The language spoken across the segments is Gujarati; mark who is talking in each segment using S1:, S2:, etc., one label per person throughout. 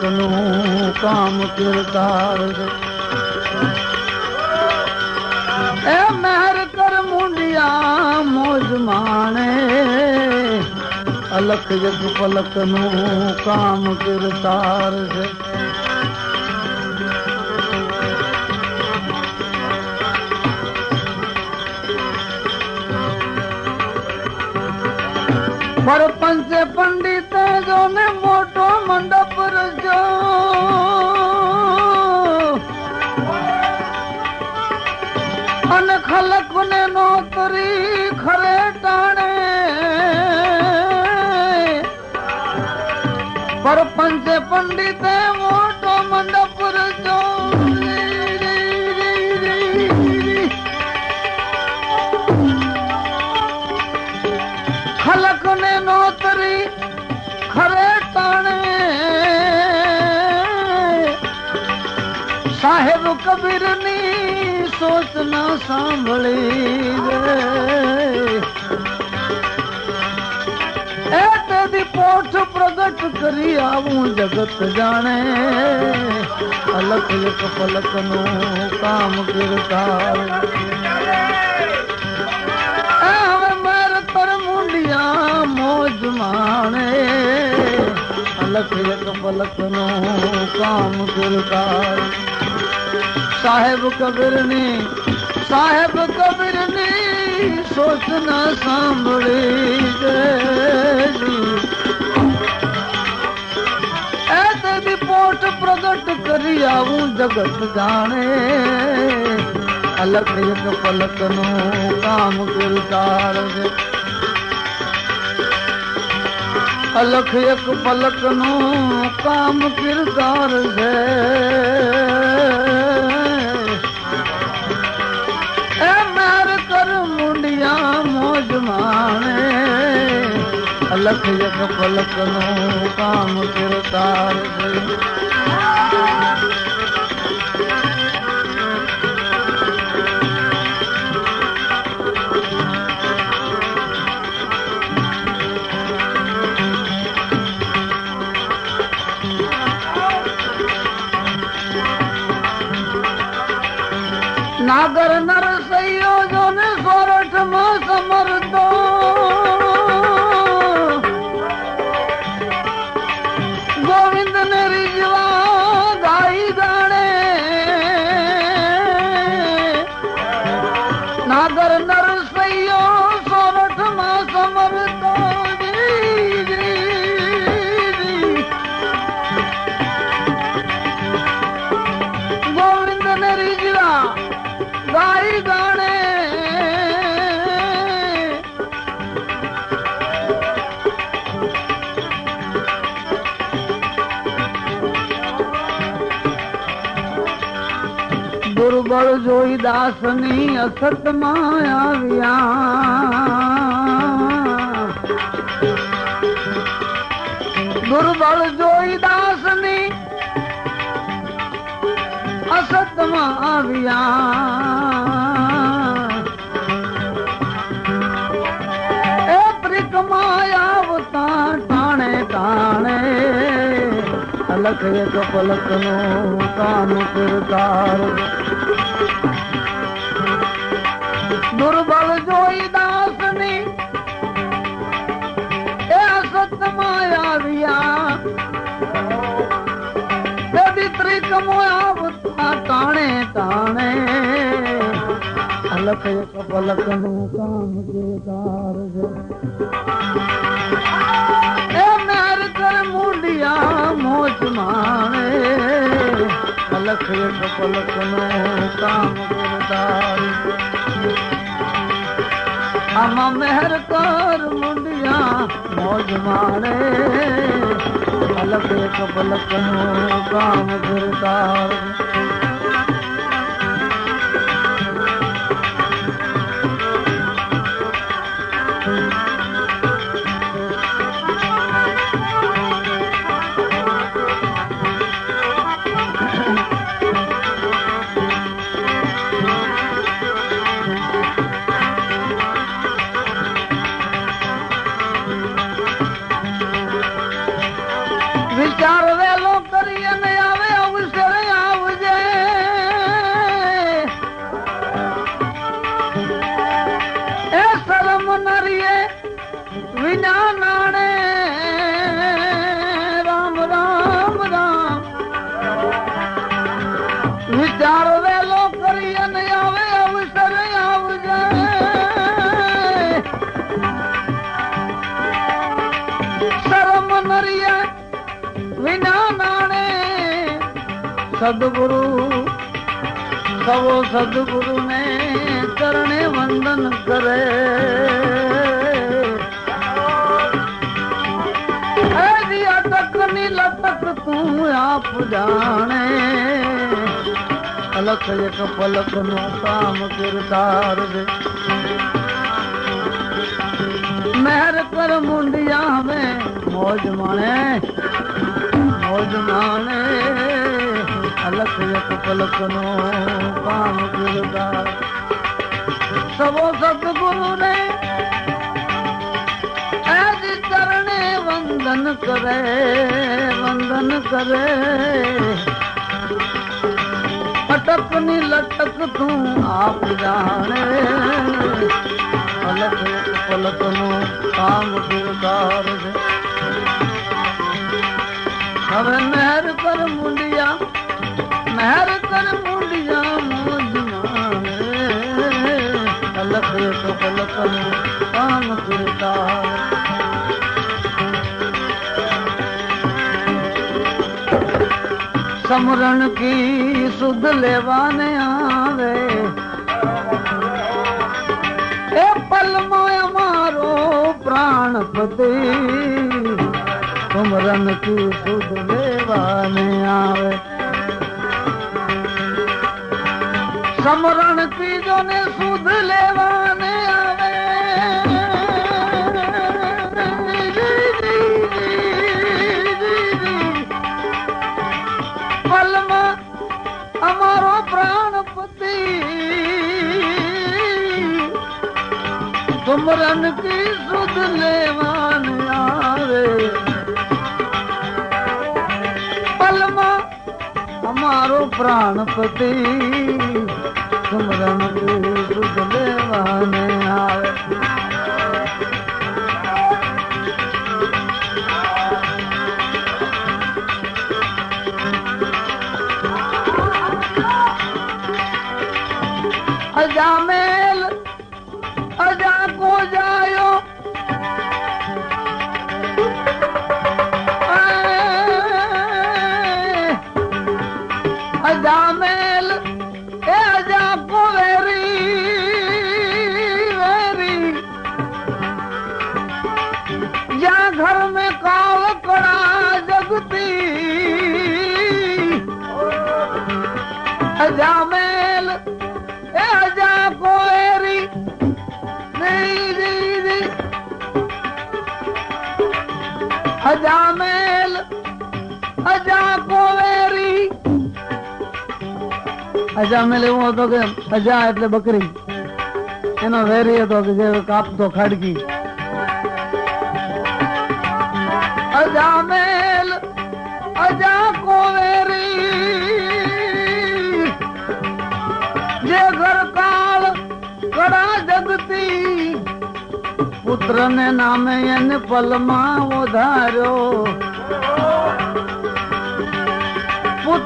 S1: પલકનું કામ કિરદાર છે. એ મહેર કર મુંડિયા મોજ માણે. અલખ જગ પલકનું કામ કિરદાર છે. પરપંચ પંડિત જો ને મોટો મંડપ રજો અને ખલક ને નોતરી ખરે ટાણે. પરપંચ પંડિત મોટો મંડપ સાહેબ કબીરની સોચ ના સાંભળી એ તેથી પોઠ પ્રગટ કરી આવું જગત જાણે. અલક એક પલકનું કામ કરતા હવે મેર તર મુંડિયા મોજ માણે. અલક એક પલકનું કામ કરતા સાહેબ કબીરની સાહેબ કબીરની સોચ ના સાંભળી દેજી. એ તેથી પોટ પ્રગટ કરી આવું જગત જાણે. અલગ એક પલકનું કામ કિરદાર અલખ એક પલકનું કામ કિરદાર છે. अलख सागर न દુર્બળ જોઈ દાસની અસતમાં આવ્યા. દુર્બળ જોઈ દાસની અસતમાં આવ્યા. એ પ્રિકમાં આવતા ટાણે ટાણે અલખ એક પલક નો કામ કરતાર દુર્બળ જોઈ દાસની એ અસતમાં આવ્યા. પલકનું એ મેર मुंडिया मौज माणे अलदार कर मुंडिया मौज माणे अलपल में काम घुरदार સદગુરુ સવો સદગુરુ ને ચરણે વંદન કરે હજી અટકની લટક તું આપ જાણે અલખ એક પલકનું કામ કિરદાર રે મહેર કર મુંડિયા में મોજ માણે મોજ માણે અલખ એક પલકનું કામ કિરદાર સવો સદગુરુ ને એજ ચરણે વંદન કરે વંદન કરે અટકની લટક તું આપ જાણે પલક એક પલકનું કામ કિરદાર છે હવે મહેર કર મુંડિયા મહેર કર મુંડિયા મોજ માણે અલખ એક પલકનું કામ કિરદાર સમરણ કી સુધ લેવાને આવે એ સમરણ કી ને સુધ લેવાને આવે. પલમાં અમારો પ્રાણપતિ. સુમરન કી સુધ લેવાને આવે. પલમાં અમારો પ્રાણપતિ. اڄا پوءِ جايو. اڄا ميل અજા કોવેરી. અજામેલ એવું હતો કે અજા એટલે બકરી. એનો વેરી હતો કે જે કાપતો ખાડકી. અજામેલ અજા કોવેરી. જે ઘર કાળ કડા જગતી પુત્ર ને નામે એને પલમાં વધાર્યો.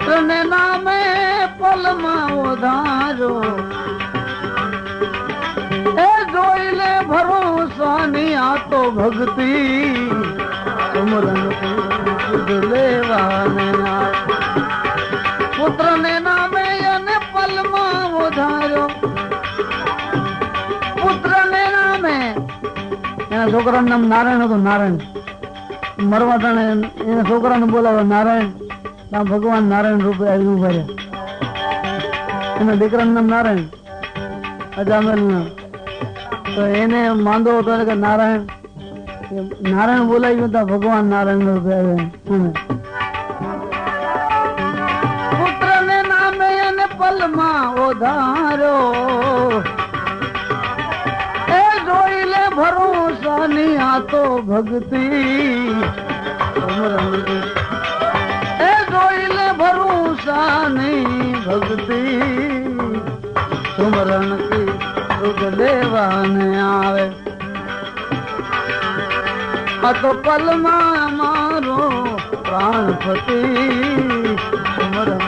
S1: ને નામે પલમાં વધારો એ જોઈ લે ભરોસાની આ તો ભક્તિ સુમરન લેવાને. પુત્ર ને નામે અને પલમાં વધારો પુત્ર ને નામે એના છોકરાનું નામ નારાયણ હતું નારાયણ મરવા ટાણે એના છોકરાને બોલાવે નારાયણ ત્યાં ભગવાન નારાયણ રૂપે આવી ઊભા રહ્યા. એના દીકરાનું નામ નારાયણ. અજામેલ તો એને માંદો હતો કે નારાયણ નારાયણ બોલાવી હતા ભગવાન નારાયણ રૂપે આવ્યા પુત્ર ને નામે એને પલમાં ઓધારો. એ જોઈ લે ભરોસાની આ તો ભક્તિ. ભક્તિ સુમરણ કી સુખ દેવાને આવે. આ તો પલમાં મારો પ્રાણપતિ સુમરણ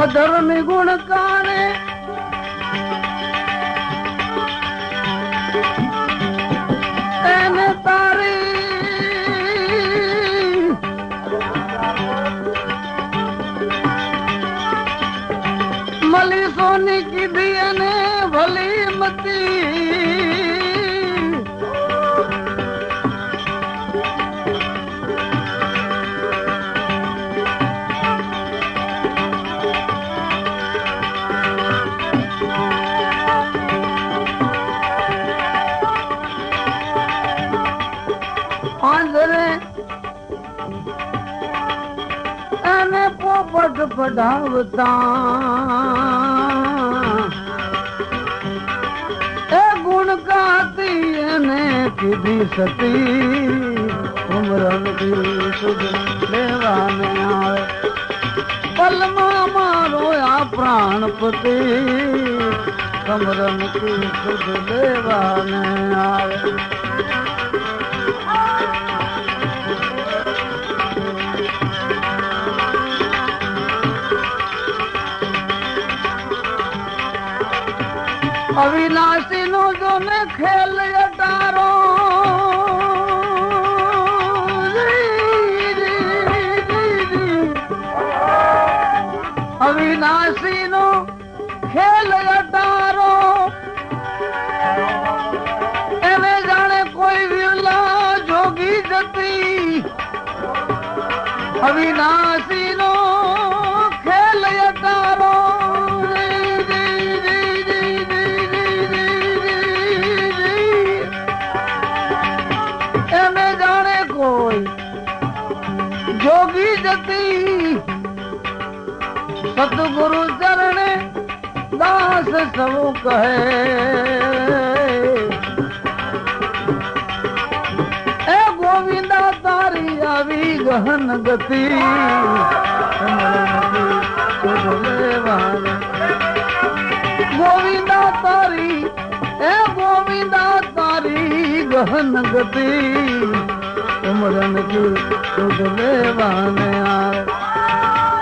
S1: અધર્મી ગુણ કાણે પઢાવતા એ ગુણ ગાતી એને કીધી સતી. ઉમરન કી સુધ લેવાને આવે. પલમાં મારો આ પ્રાણપતિ. કમરન કી સુધ લેવાને આવે. અવિનાશી નું જો ને ખેલ અટારો અવિનાશી નું ખેલ અટારો એને જાણે કોઈ વિલા જોગી જતી. અવિનાશી જતી. સતગુરુ ચરણે દાસ સૌ કહે. એ ગોવિંદા તારી આવી ગહન ગતિ. ગોવિંદા તારી, એ ગોવિંદા તારી ગહન ગતિ. कमल में सुठेवान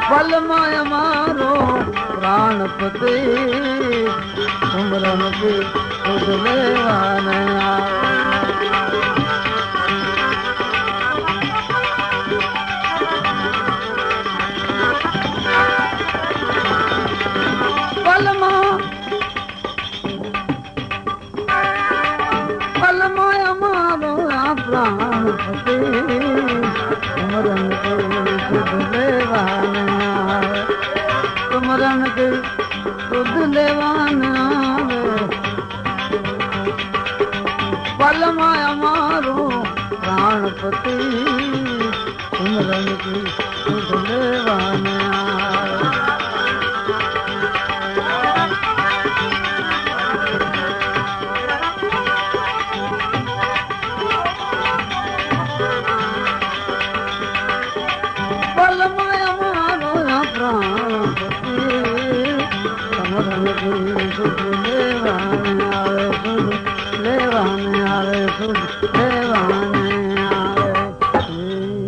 S1: बलमानो प्राणप ते कमर सुवान પલમાં અમારો પ્રાણપતિ ઉમરન કી સુધ લેવાને આવે